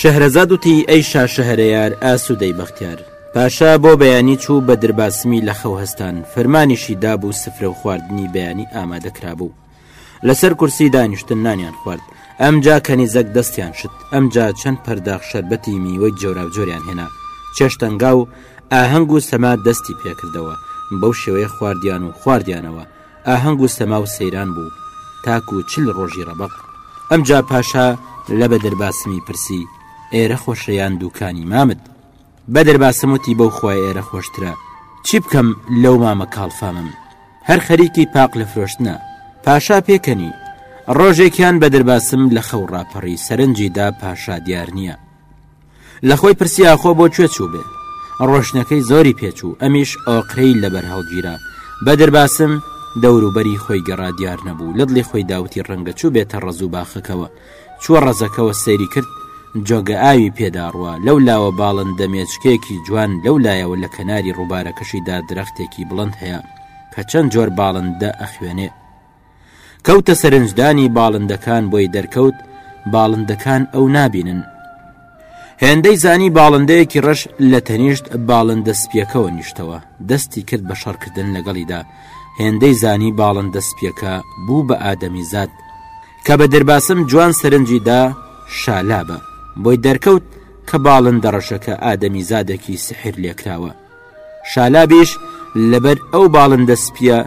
شەهرەزاد وتی، ئەی شا شەهرەیار ئاسوودەی بەختیار. پاشا بۆ بەیانی چوو بەدر باسمی لە خەو هەستان، فەرمانیشی دابوو سفرە و خواردنی بەیانی ئامادە کرابوو. لەسەر کورسی دانیشتن نانیان خوارد. ئەمجا کەنیزەک دەستیان شت، ئەمجا چەند پەرداخ شەربەتی میوەی جۆراوجۆریان هێنا. چێشتەنگا و ئاهەنگ و سەما دەستی پێ کردەوە، بەو شێوەیە خواردیان و خواردیانەوە. ئاهەنگ و سەما و سەیران بوو تاکوو چل ڕۆژی ڕەبەق. ئەمجا پاشا لە بەدرباسمی پرسی، ئێرە خۆشە یان دووکانی مامت؟ بەدرباسم وتی، بەو خوای ئێرە خۆشترە، چی بکەم لەو مامە کاڵفامم؟ هەر خەریکی پاق لە فرۆشتنە. پاشا پێکەنی. ڕۆژێکیان بەدرباسم لە خەو ڕاپەڕی، سەرنجی دا پاشا دیار نییە. لە خۆی پرسی ئاخۆ بۆ کوێ چووبێ؟ ڕۆشنەکەی زۆری پێ چوو، ئەمیش ئۆقرەی لەبەر هەڵگیرا. بەدر باسم دەوروبەری خۆی گەڕا دیار نەبوو، لە دڵی خۆیدا وتی ڕەنگە چووبێتە ڕەز و باخەکەوە. چووە ڕەزەکەوە سەیری کرد، جۆگە ئاوی پێدا ڕوا، لەو لاوە باڵندە مێچکێکی جوان، لەو لایەوە لە کەناری ڕووبارەکەشیدا درەختێکی بڵند هەیە کە چەند جۆر باڵندە ئەخوێنێ. کەوتە سەرنجدانی باڵندەکان بۆی دەرکەوت باڵندەکان ئەو نابینن هێندەی زانی باڵندەیەکی ڕەش لە تەنیشت باڵندە سپیەکەەوە نیشتەوە دەستی کرد بە شەڕکردن لەگەڵیدا هێندەی زانی باڵن دەستپیەکە بوو بە ئادەمی زاد کە بە دەرباسم جوان سەرنجیدا شالابە بۆی دەرکەوت کە باڵن دەڕەشەکە ئادەمی زادێکی سحر لێکراوە شالابیش لەبەر ئەو باڵندە سپیە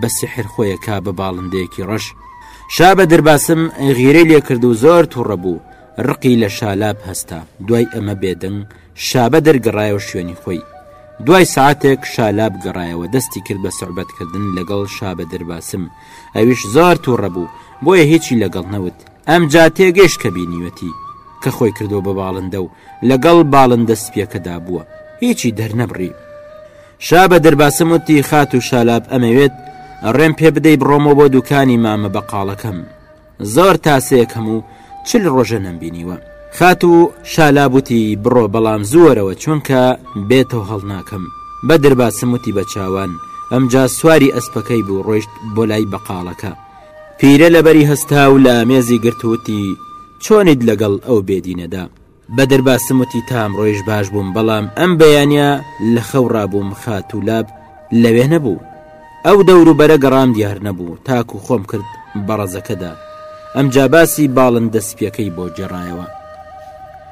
بە سحر خۆیە کا بە باڵندەیەکی ڕەش شا بە دەرباسم غیرەی لێکرد و زۆر تووڕە بوو ڕقی لە شالاب هەستا دوای ئەمە بێدەنگ شابە دەرگەڕایە و شوێنی خۆی دوای ساعتێک شالاب گەڕایەوە دەستی کرد بە سەعبەتکردن لەگەڵ شابە دەرباسم ئەویش زۆر تووڕە بوو بۆیە هیچی لەگەڵ نەوت ئەمجا تێگەشت کە بینیوەتی کە خۆی کردو بە باڵندە و لەگەڵ باڵندە سپیەکەدا بووە هیچی دەرنەبڕی شا بە دەرباسم وتی خات و شالاب ئەمەوێت ڕێم پێ بدەی بڕۆمەوە بۆ دوکانی مامە بە قاڵەکەم زۆر تاسەیەک هەموو چل ڕۆژە نەمبینیوە خات و شالابوتی بڕۆ بەڵام زووەرەوە چونکە بێتەوە هەڵناکەم بە دەرباسم وتی بە چاوان ئەمجا سواری ئەسپەکەی بوو ڕۆیشت بۆ لای بەقاڵەکە پیرە لەبەری هەستا و لە ئامێزی گرت و وتی، چۆنیت لەگەڵ ئەو بێدینەدا؟ بەدر باسم وتی، تا ئەمڕۆیش باش بووم، بەڵام ئەم بەیانییە لە خەو ڕابووم خاتوو لاب لەوێ نەبوو. ئەو دەوروبەرە گەڕام دیار نەبوو، تاکو خۆم کرد بە ڕەزەکەدا. ئەمجا باسی باڵندە سپییەکەی بۆ گێڕایەوە.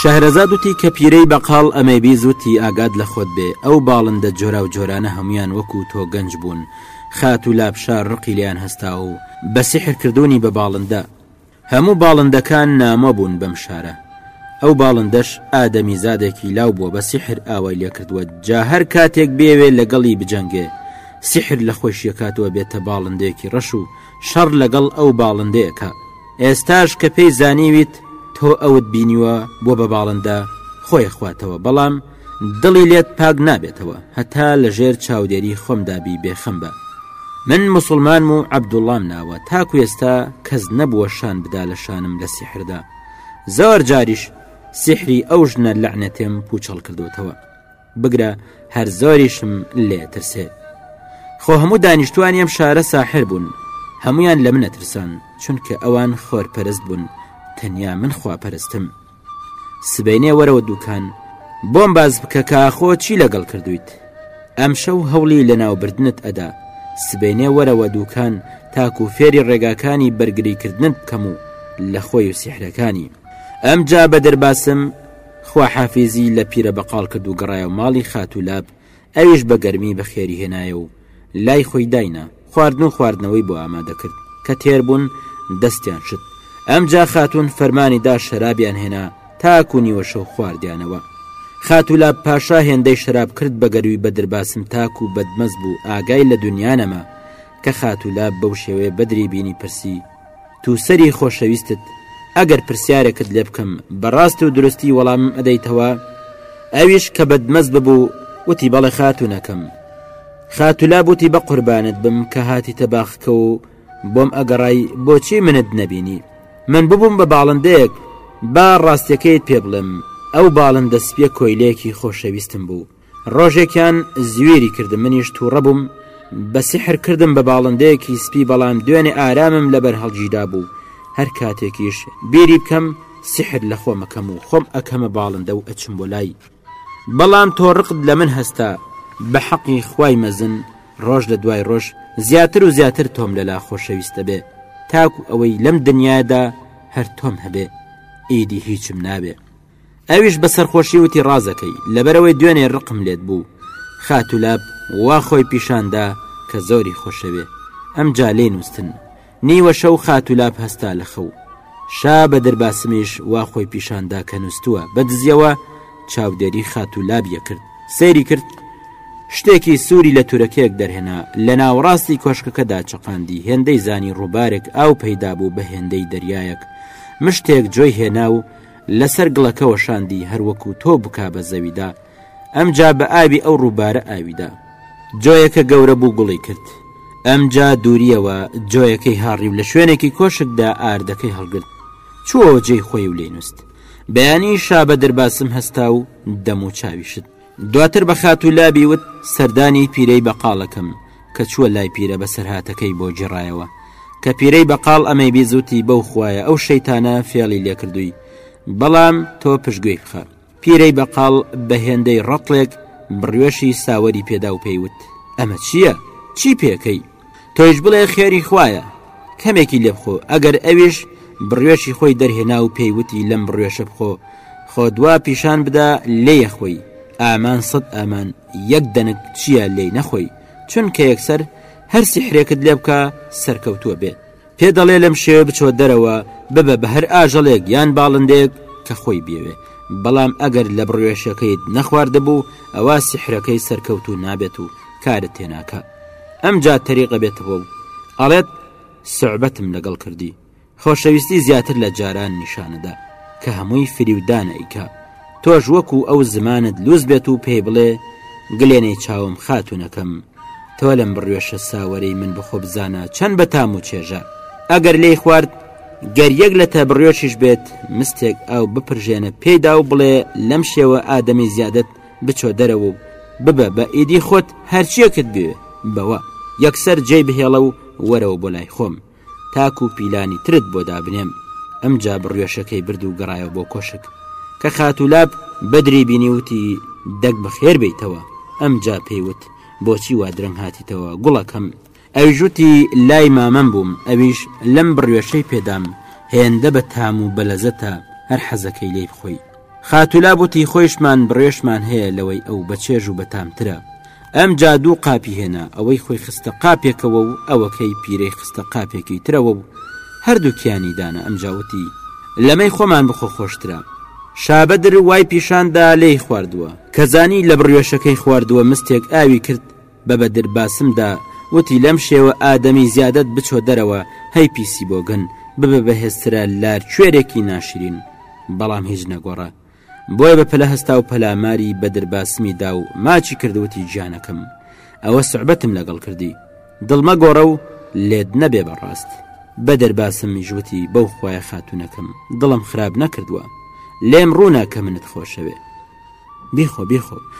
شەهرەزاد وتی کە پیرەی بەقاڵ ئەمەی بیز وتی ئاگات لە خۆت بێ، ئەو باڵندە جۆراو جۆرانە هەموویان وەکوو تۆ گەنج بوون، خاتوو لاپشار ڕقی لێیان هەستاوە و بە سیحر کردوونی بە باڵندە. هەموو باڵندەکان نامۆ بوون بەم شارە. ئەو باڵندەش ئادەمیزادێکی لاو بووە بە سیحر ئاوای لێ کردووە جا هەر کاتێک بیەوێ لە گەڵی بجەنگێ سیحر لە خۆی شیەکاتەوە بێتە باڵندەیەکی ڕەش و شەڕ لە گەڵ ئەو باڵندەیە کا. ئێستاش کە پێی زانیویت تۆ ئەوت بینیوە بۆ بە باڵندە خۆی خواتەوە بەڵام دڵی لێت پاک نابێتەوە هەتا لە ژێر چاودێری خۆمدابی بێخەم بە من مسلمانم و عەبدوڵام ناوە تاکو ئێستا کەس نەبووە شان بدا لە شانم لە سیحردا زۆر جاریش سیحری ئەو ژنە لەعنەتێم پوچەڵ کردۆتەوە بگرە هەر زۆریشم لێ ترسێت خۆ هەموو دانیشتوانی ئەم شارە ساحر بوون هەمویان لە منە ترسان چونکە ئەوان خۆرپەرست بوون تەنیا من خواپەرستم سبینێ وەرەوە دوکان بۆم باز بکە کاخۆ چی لەگەڵ کردویت ئەم شەو هەوڵی لەناوبردنت ئەدا سبینێ وەرەوە دوکان تاکو فێری ڕێگاکانی بەرگریکردنت بکەم و لە خۆی و سیحرەکانی ئەم جا بە دەرباسم خواحافیزی لە پیرە بەقاڵ کرد و گەڕایەوە ماڵی خاتوو لاب، ئەویش بە گەرمی بەخێری هێنایە و لای خۆی داینا، خواردن و خواردنەوەی بۆ ئامادە کرد، کە تێر بوون دەستیان شت، ئەمجا خاتوون فەرمانی دا شەرابیان هێنا تاکوو نیوەشەو خواردیانەوە. خاتوو لاب پاشا هێندەی شەراب کرد بە گەرووی بەدر باسم تاکوو بەدمەست بوو ئاگای لە دنیا نەما، کە خاتوو لاب بەو شێوەیە بەدری بینی پرسی، تووسەری خۆشەویستت ئەگەر پرسیارێکت لێ بکەم بەڕاست و درستی وەڵامم ئەدەیتەوە ئەویش کە بەدمەز ببوو وتی بەڵێ خاتونەکەم خاتولا بوتی بە قوربانت بم کە هاتی تەباخکە و بۆم ئەگەڕای بۆچی منت نەبینی من ببووم بە باڵندەیەک با ڕاستەکەیت پێ بڵێم ئەو باڵندە سپیە کۆیلەیەکی خۆشەویستم بوو ڕۆژێکیان زویری کردم منیش تووڕە بووم بە سحر کردم بە باڵندەیەکی سپی بەڵام دوێنێ ئارامم لەبەر هەڵگیرا بوو هەر کاتێکیش بیری بکەم سحر لە خۆمەکەم و خۆم ئەکەمە باڵندە و ئەچم بۆ لای بەڵام تۆ ڕقت لە من هەستا بە حەقی خوای مەزن ڕۆژ لە دوای ڕۆژ زیاتر و زیاتر تۆم لەلا خۆشەویستە بێ تاکو ئەوەی لەم دنیادا هەر تۆم هەبێ ئیدی هیچم ناوێ ئەویش بە سەرخۆشی وتی ڕازەکەی، لەبەرئەوەی دوێنێ ڕقم لێت بوو. خاتوولاب وا خۆی پیشان دا کە زۆری خۆشەوێ. ئەمجا لێی نووستن. نیوە شەو خاتوولاب هەستا لە خەو. شا بەدر باسمیش وا خۆی پیشان دا کە نووستووە. بە دزییەوە چاودێری خاتوولابی کرد. سەیری کرد شتێکی سووری لە تورەکێک دەرهێنا. لە ناوەڕاستی کۆشکەکەدا چەقاندی. هێندەی زانی ڕووبارێک ئاو پەیدا بوو بە هێندەی دەریایەک. مشتێک جۆی هێنا و. لەسەر گڵەکەوە شاندی هەر وەکو تۆ بکا بە زەویدا، ئەمجا بە ئاوی ئەو ڕووبارە ئاویدا. جۆیەکە گەورە بوو گوڵی کرد. ئەمجا دوورییەوە جۆیەکەی هاڕی و لە شوێنێکی کۆشکدا ئاردەکەی هەڵگرت. چووەوە جێی خۆی و لێی نوست. بەیانی شابەدر باسم هەستا و دەموچاوی شت. دواتر بە خاتوو لابی وت سەردانی پیرەی بەقاڵەکەم کە چووە لای پیرە بەسەرهاتەکەی بۆ گێڕایەوە کە پیرەی بەقاڵ ئەمەی بیزوتی بەو خویە ئەو شەیتانە فێڵی لێکردووی بەڵام تۆ پشگوێی بخە پیرەی بەقاڵ بە هێندەی ڕەتڵێک بڕێشی ساوەری پێدا و پێیوت ئەمە چییە چی پێکەی تۆیش بڵێ خێری خوایە کەمێکی لێ بخۆ ئەگەر ئەویش بڕێشی خۆی دەرهێنا و پێیوتی لەم بڕێشە بخۆ خۆ دوا پیشان بدا لێیە خۆی ئامان سەد ئامان یەک دەنک چییە لێی نەخۆی چونکە یەکسەر هەر سیحرێکت لێ بکە سەرکەوتووە بێت پێ دەڵێ لەم شێوە بچۆ دەرەوە ببە بە هەر ئاژەڵێک یان باڵندەیەک کە خۆی بێوێ بەڵام ئەگەر لە بڕێشەکەیت نەخواردبوو ئەوە سیحرەکەی سەرکەوت و نابێت و کارت تێناکە ئەم جا تەریقە بێتەوە و ئەڵێت سعبەتم لەگەڵ کردی خۆشەویستی زیاتر لە جاران نیشانەدا کە هەمووی فریودانە ئیکە تۆش وەکو ئەو زمانت لوس بێت و پێی بڵێ گلێنەی چاوم خاتونەکەم تۆ لەم بڕێشە ساوەرەی من بخۆ بزانە چەند بە تام و چێژە ئەگەر لێی خوارد گەر یەک لە تە بڕێشیش بێت مستێک ئەو بپرژێنە پێیدا و بڵێ لەم شێوە ئادەمی زیادت بچۆ دەرەوە و ببە بە ئیدی خۆت هەرچیەکت بێ بەوە یەکسەر جێی بهێڵە و وەرەوە بۆ لای خۆم تاکو پیلانی ترت بۆ دابنێم ئەمجا بڕوێشەکەی برد و گەڕایەوە بۆ کۆشک کە خاتولاب بەدری بینی وتی دەک بەخێر بیتەوە ئەمجا پێیوت بۆچی وا درەنگ هاتیتەوە گوڵەکەم ئەویژوتی لای مامەم بووم ئەویش لەم بڕوێشەی پێدام هێندە بە تام و بەلەزەتە هەر حەزەکەی لی بخۆی خاتولاب وتی خۆیشمان بڕێشمان هەیە لەوەی ئەو بەچێژ و بەتامترە ئەم جا دوو قاپی هێنا ئەوەی خۆی خستە قاپێکەوە و ئەوەکەی پیرەی خستە قاپێکی ترەوە و هەردووکیانی دانا ئەم جاوتی لەمەی خۆمان بخۆ خۆشترە شابەدر وای پیشاندا لێی خواردووە کەزانی لە بڕێشەکەی خواردووە مستێک ئاوی کرد بە بەدر باسمدا وتی لەم شێوە ئادەمی زیادت بچۆ دەرەوە هەی پیسی بۆگەن ببە بەهێزترە لار کوێرێکی ناشرین بەڵام هیچ نەگۆڕە بۆیە بە پەلە هەستا و پەلاماری بەدر باسمی دا و ماچی کرد وتی گیانەکەم ئەوە سوعبەتم لەگەڵ کردی دڵ مەگۆڕە و لێت نەبێ بە ڕاست بەدر باسمیش وتی بەو خوایە خاتوونەکەم دڵم خراپ نەکردووە لێم ڕوونە کە منت خۆشەوێ بیخۆ بیخۆ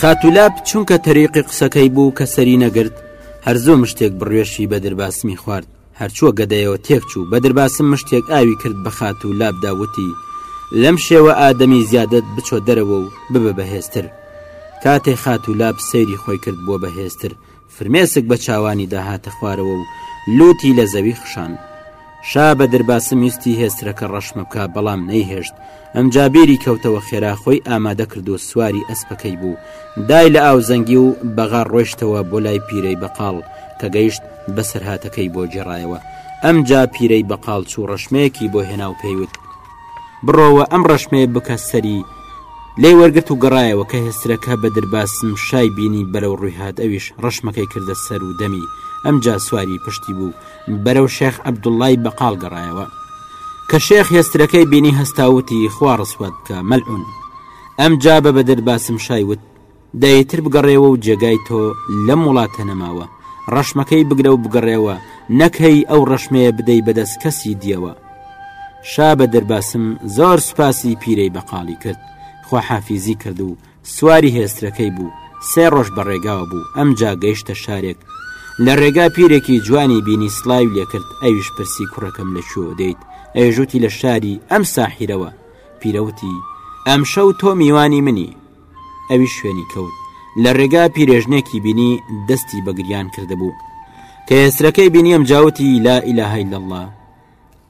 خاتوولاب چونکە تەریقی قسەکەی بوو کە سەری نەگرت هەر زۆ مشتێک بڕێشی بە دەرباسمی خوارد هەرچووە گەدەیەوە تێک چوو بە دەرباسم مشتێک ئاوی کرد بە خاتوو لابدا وتی لەم شێوە ئادەمی زیادت بچۆ دەرەوە و ببە بەهێزتر کاتێ خاتوو لاب سەیری خۆی کرد بووە بەهێزتر فرمێسک بە چاوانی دا هاتە خوارەوە و لووتی لە زەوی خشاند. شا بەدر باسم ویستی هێسترەکە ڕەشمە بکا بەڵام نەیهێشت، ئەمجا بیری کەوتەوە خێرا خۆی ئامادە کرد و سواری ئەسپەکەی بوو، دای لە ئاوزەنگی و بەغار ڕۆیشتەوە بۆ لای پیرەی بەقاڵ، کە گەیشت بەسەرهاتەکەی بۆ گێڕایەوە، ئەمجا پیرەی بەقاڵ چوو ڕەشمەیەکی بۆ هێنا و پێی وت، بڕۆوە ئەم ڕەشمەیە بکە سەری لێ وەرگرت و گەڕایەوە کە هێسترەکە بە درباسم شای بینی بەرەو ڕوویهات ئەویش ڕەشمەکەی کردە سەر و دەمی ئەم جا سواری پشتی بوو بەرەو شێخ عەبدوڵای بەقال گەڕایەوە کە شێخ هێسترەکەی بینی هەستاوتی خوا ڕسوات بکە مەلعون ئەم جا بە بەدر باسم شای وت دە ئیتر بگەڕێوە و جێگای تۆ لەم وڵاتە نەماوە، ڕەشمەکەی بگرە و بگەڕێوە، نەک هەی ئەو ڕەشمەیە بدەی بە دەست کەسی دییەوە. شا بەدرباسم زۆر سوپاسی پیرەی بەقاڵی کرد، خواحافیزی کرد و سواری هێسترەکەی بوو، سێ ڕۆژ بە ڕێگاوە بوو، ئەمجا گەیشتە شارێک، لە ڕێگا پیرێکی جوانی بینی سڵاوی لێ کرد، ئەویش پرسی کوڕەکەم لە کوێوە دێیت؟ ئەویش وتی لە شاری ئەم ساحیرەوە، پیرە وتی، ئەمشەو تۆ میوانی منی. ئەویش شوێنی کەوت لە ڕێگا پیرێژنێکی بینی دەستی بە گریان کردبوو کە هێسترەکەی بینیم جاوتی لا ئیلاهی لە الله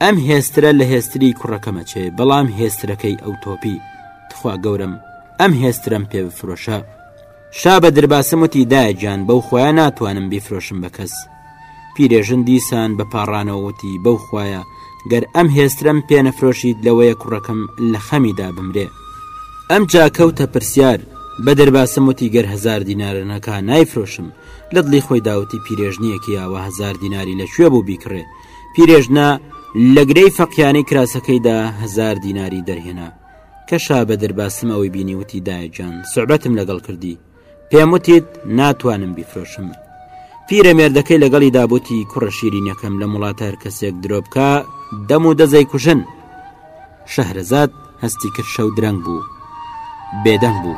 ئەم هێسترە لە هێستری کوڕەکەمە چێ بەڵام هێسترەکەی ئەو تۆپی تخوا گەورم ئەم هێسترم پێ بفرۆشە شا بە درباسمتی دایە گیان بەو خۆیان ناتوانم بیفرۆشم بە کەس پیرێژن دیسان بە پاڕانەوەوتی بەو خویە گەر ئەم هێسترم پێ نەفرۆشیت لەوەیە کوڕەکەم لە خەمیدا بمرێ ئەم جاکەوتە پرسیار بە دەرباسم وتی گەر هزار دینارەکە نایفرۆشم لە دڵی خۆی داوتی پیرێژنیەکی یاوە هزار دیناری لەکوێ بوو بیکڕێ پیرێژنا لە گرەی فەقیانی کراسەکەیدا هزار دیناری دەرهێنا کە شا بە دەرباسم ئەوەی بینی وتی دایجان سعبەتم لەگەڵ کردی پێم وتیت ناتوانم بیفرۆشم پیرەمێردەکەی لەگەڵی دابوتی کوڕە شیرینەکەم لە وڵاتە هەر کەسێک درۆبکە دەم و دەزەی کوژن شەهرەزاد هەستی کرد شەو درەنگ بوو بێدەنگ بوو.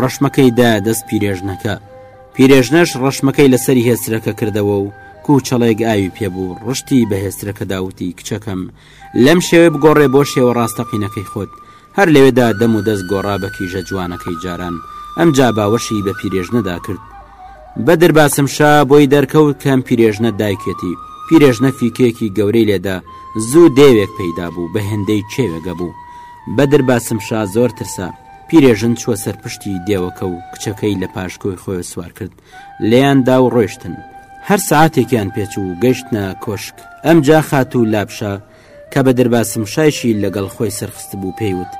ڕەشمەکەی دا دەست پیرێژنەکە پیرێژنەش ڕەشمەکەی لەسەری هێسترەکە کردەوە و کوچەڵێک ئاوی پێبوو ڕشتی بە هێسترەکە داوتی کچەکەم لەم شێوێ بگۆڕێ بۆ شێوە ڕاستەقینەکەی خۆت هەر لەوێدا دەم و دەست گۆڕا بە کیژە جوانەکەی جاران ئەم جا باوەشی بە پیرێژنەدا کرد بە دەرباسم شا بۆی دەرکەوت کەم پیرێژنە دایکێتی پیرێژنە فیکێکی گەورەی لێدا زوو دێوێک پەیدا بوو بە هێندەی کێوێگە بوو بەدر باسم شا زۆر ترسا پیرێژن چووە سەر پشتی دێوەکە و کچەکەی لە پاشکۆی خۆی سوار کرد لێیان دا و ڕۆشتن هەر سعاتێکیان پێچ و گەشتە کۆشک ئەم جا خات و لابشە کە بە دەرباسم شایشی لەگەڵ خۆی سەرخست بوو پێیوت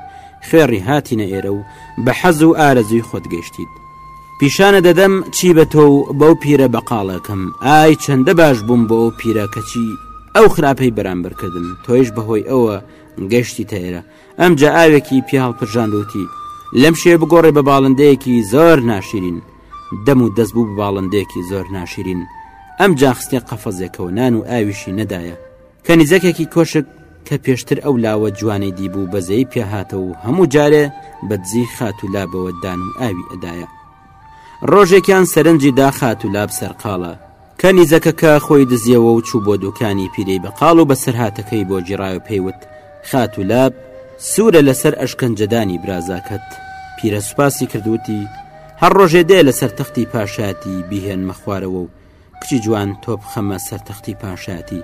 خوێڕی هاتینە ئێرە و بە حەز و ئارەزوی خۆت گەشتیت پیشانە دەدەم چی بە تۆ و بەو پیرە بەقاڵەکەم ئای چەندە باش بووم بۆ ئەو پیرە کەچی ئەو خراپەی بەرامبەر کردم تۆیش بەهۆی ئەوە گەشتی تەێرە ئەمجا ئاوێکی پێ هەڵپرژاند و وتی، لەم شێ بگۆڕێ بە باڵندەیەکی زۆر ناشرین، دەم و دەست بوو بە باڵندەیەکی زۆر ناشرین، ئەمجا خستیە قەفەزێکەوە نان و ئاویشی نەدایە، کەنیزەکێکی کۆشک کە پێشتر ئەو لاوە جوانەی دیبوو بەزەیی پێ هاتەوە و هەموو جارێ بە دزی خاتوولابەوە دان و ئاوی ئەدایە. ڕۆژێکیان سەرنجی دا خاتوولاب سەرقاڵە، کەنیزەکەکە خۆی دزیەوە و چوو بۆ دوکانی پیرەی بەقاڵ و بەسەرهاتەکەی بۆ جیڕایو پێیوت خاتو لاب سوورە لەسەر ئەشکەنجەدانی برازاکەت پیرە سوپاسی کردوتی هەر ڕۆژێ دێ لەسەر تەختی پاشایەتی بیهێنمە خوارەوە و کچی جوان تۆپ خەمە سەر تەختی پاشایەتی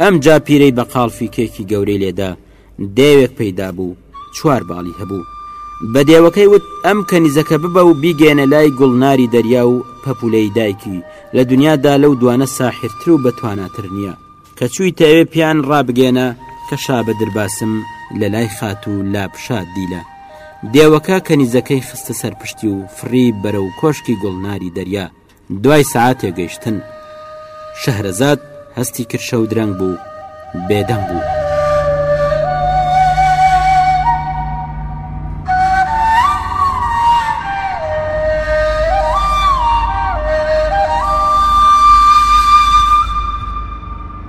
ئەم جا پیرەی بەقاڵ فیکێکی گەورەی لێدا دێوێک پەیدا بوو چوار باڵی هەبوو بە دێوەکەی وت ئەم کەنیزەکە ببە و بیگەێنە لای گوڵناری دەریا و پەپولەی دایکی لە دنیادا لەو دوانە ساحرتر و بەتواناتر نییە کە چووی تەوێ پیان ڕابگەێنە کە شابە درباسم لە لای خات و لاپشا دیلە دێوەکە کەنیزەکەی خستە سەرپشتی و فڕی بەرە و کۆشکی گوڵناری دەریا دوای سەعاتێ گەیشتن شەهرەزاد هەستی کرد شەو درەنگ بوو بێدەنگ بوو.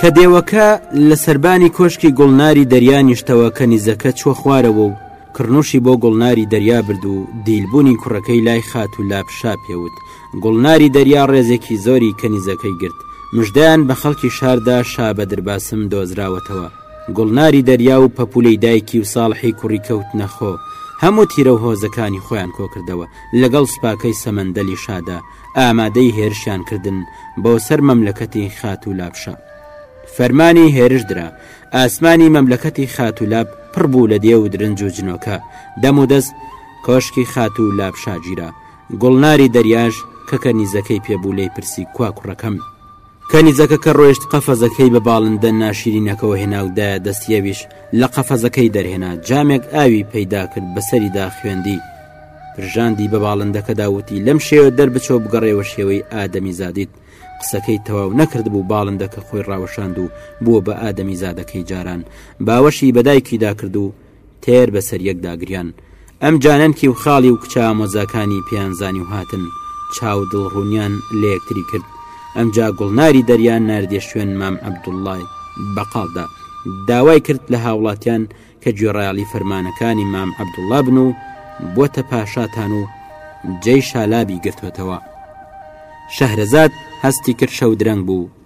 کە دێوەکە لە سەربانی کۆشکی گوڵناری دەریا نیشتەوە کەنیزەکە چووە خوارەوە و کڕنووشی بۆ گوڵناری دەریا برد و دیلبوونی کوڕەکەی لای خات و لاپشا پێ وت گوڵناری دەریا ڕێزێکی زۆری کەنیزەکەی گرت مژدەیان بە خەڵکی شار دا شا بەدرباسم دۆزراوەتەوە گوڵناری دەریا و پەپوولەی دایکی و ساڵحی کوڕی کەوتنە خۆ هەموو تیرە و هۆزەکانی خۆیان کۆکردەوە لەگەڵ سوپاکەی سەمەندەلی شادا ئامادەی هێرشیان کردن بۆ سەر مەملەکەتی خاتوولابشە. فەرمانی هێرش درا، ئاسمانی مەملەکەتی خاتوولاب پڕ بوو لە دێ و درنج و جنۆکە، دەم و دەست کۆشکی خاتوو لابشا گیرا، گوڵناری دەریاش کە کەنیزەکەی پێ بوو لێی پرسی کوا کوڕەکەم؟ کەنیزەکە کە ڕۆیشت قەفەزەکەی بە باڵندە ناشیرینەکەوە هێنا و دایە دەستی ئەویش لە قەفەزەکەی دەرهێنا جامێک ئاوی پەیدا کرد بەسەریدا خوێندی پرژاندی بە باڵندەکەدا وتی لەم شێوە دەربچۆ بگەڕێوە شێوەی ئادەمی زادیت قسەکەی تەواو نەکردبوو باڵندەکە خۆی ڕاوەشاند و بووە بە ئادەمی زادەکەی جاران باوەشی بەدایکیدا کرد و تێر بەسەر یەکدا گریان. ئەم جا نەنکی و خاڵی و کچە ئامۆزاکانی پێیان زانی و هاتن، چاو دڵ ڕوونیان لە یەکتری کرد. ئەم جا گوڵناری دەریا ناردیە شوێن مام عەبدوڵڵای بەقاڵ دا. داوای کرد لە هاوڵاتیان کە گوێڕایەڵی فەرمانەکانی مام عەبدوڵڵا بن و بۆتە پاشاتان و جێی شالابی گرتۆتەوە. شەهرەزاد هەستی کرد شەو درەنگ بوو.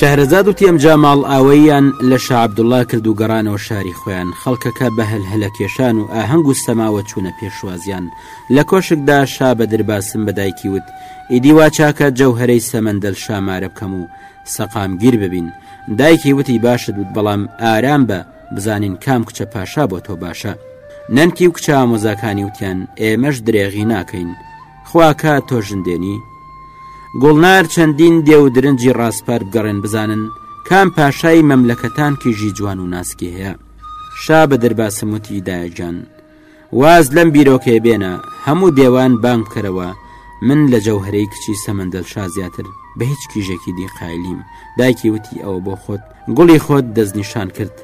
شەهرەزاد و تێمجا ماڵ ئاوەیان لە شعبدوڵا کرد و گەڕانەوە شاری خۆیان خەڵکەکە بە هەل هەلە کێشان و ئاهەنگ و سەماوە چوونە پێشوازیان لە کۆشکدا شا بە درباسم بە دایکی وت ئیدی وا چاکە جەوهرەی سەمەندەل شامارە بکەم و سەقامگیر ببین دایکی وتی باشت وت بەڵام ئارام بە بزانین کام کچە پاشا بۆ تۆ باشە نەنکی و کچە ئامۆزاکانی وتیان ئێمەش درێغی ناکەین خواکە تۆ ژندێنی گوڵنار چەندین دێ و درنجی ڕاستپار بگەڕێن بزانن کام پاشای مەملەکەتان کیژی جوان و ناسکی هەیە شا بە دەرباسموتی دایەجان واز لەم بیرۆکەیە بێنە هەموو دێوان بانگ بکەرەوە من لە جەوهەرەی کچی سەمەندەل شا زیاتر بە هیچ کیژێکی دی قایلیم دایکی وتی ئەوە بۆ خۆت گوڵی خۆت دەستنیشان کرد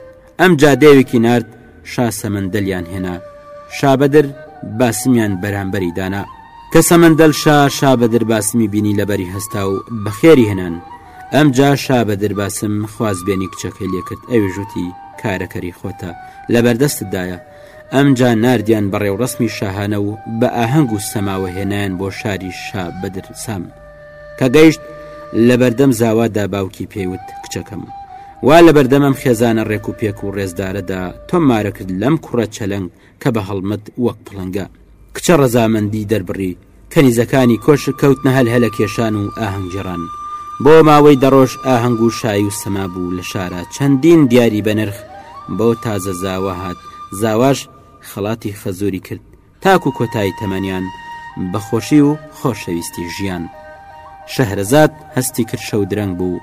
ئەم جا دێوێکی نارد شا سەمەندەلیان هێنا شابەدر باسمیان بەرامبەری دانا کە سەمەندەل شا شابەدر باسمی بینی لەبەری هەستا و بەخێری هێنان ئەم جا شابەدر باسم خوازبێنی کچەکەی لێکرد ئەوێژوتی کارەکەری خۆتە لە بەردەستدایە ئەمجا ناردیان بە ڕێوڕەسمی شاهانە و بە ئاهەنگ و سەماوە هێنایان بۆ شاری شا بەدر سام کە گەیشت لە بەردەم زاوادا باوکی پێیوت کچەکەم وا لە بەردەمەم خێزانە ڕێک و پێک و ڕێزدارەدا تۆم مارەکرد لەم کوڕە چەلەنگ کە بە هەڵمەت وەک پڵنگە کچە ڕەزامەندی دەربڕی کەنیزەکانی کۆشک کەوتنە هەلهەلە کێشان و ئاهەنگ گێڕان، بۆ ماوەی دە ڕۆژ ئاهەنگ و شایی و سەما بوو لە شارا چەندین دیاری بەنرخ بۆ تازە زاوا هات زاواش خەڵاتی خەزووری کرد تاکو کۆتایی تەمەنیان بە خۆشی و خۆشەویستی ژیان شەهرەزاد هەستی کرد شەو درەنگ بوو